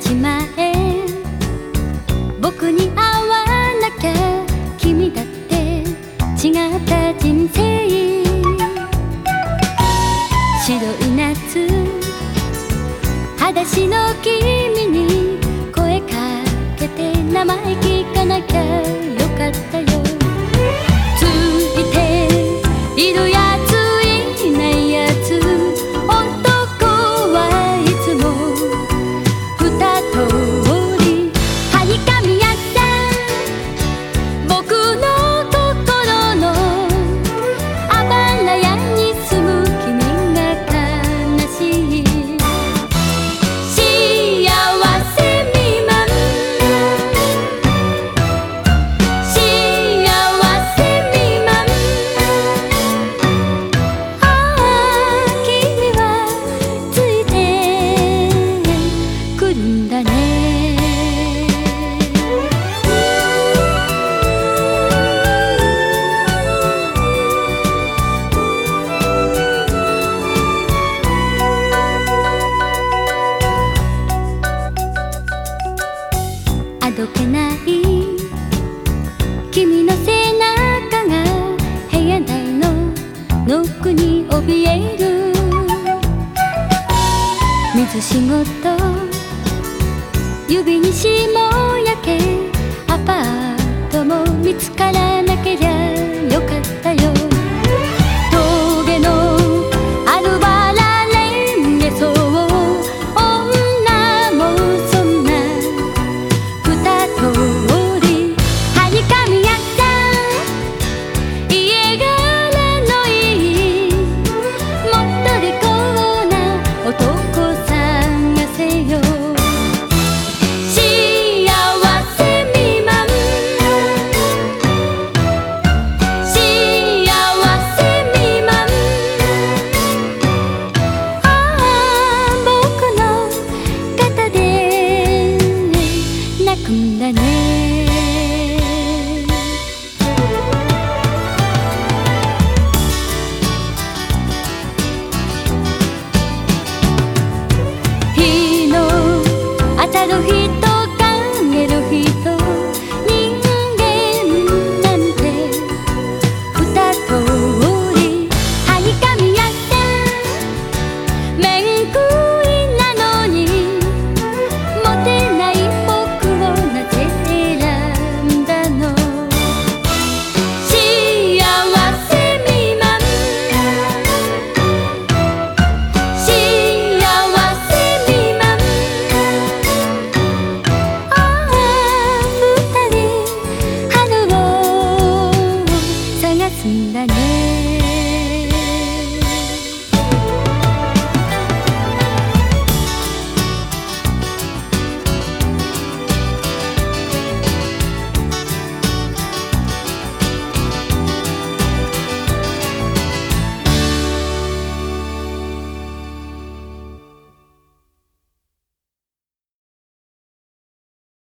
ちまえ僕に会わなきゃ君だって違った人生。白い夏。裸足の君に声かけて名前聞かなきゃ。んだね」あどけない君の背中が部屋内のノックに怯える。水仕事指にしもやけアパートも見つからなけりゃ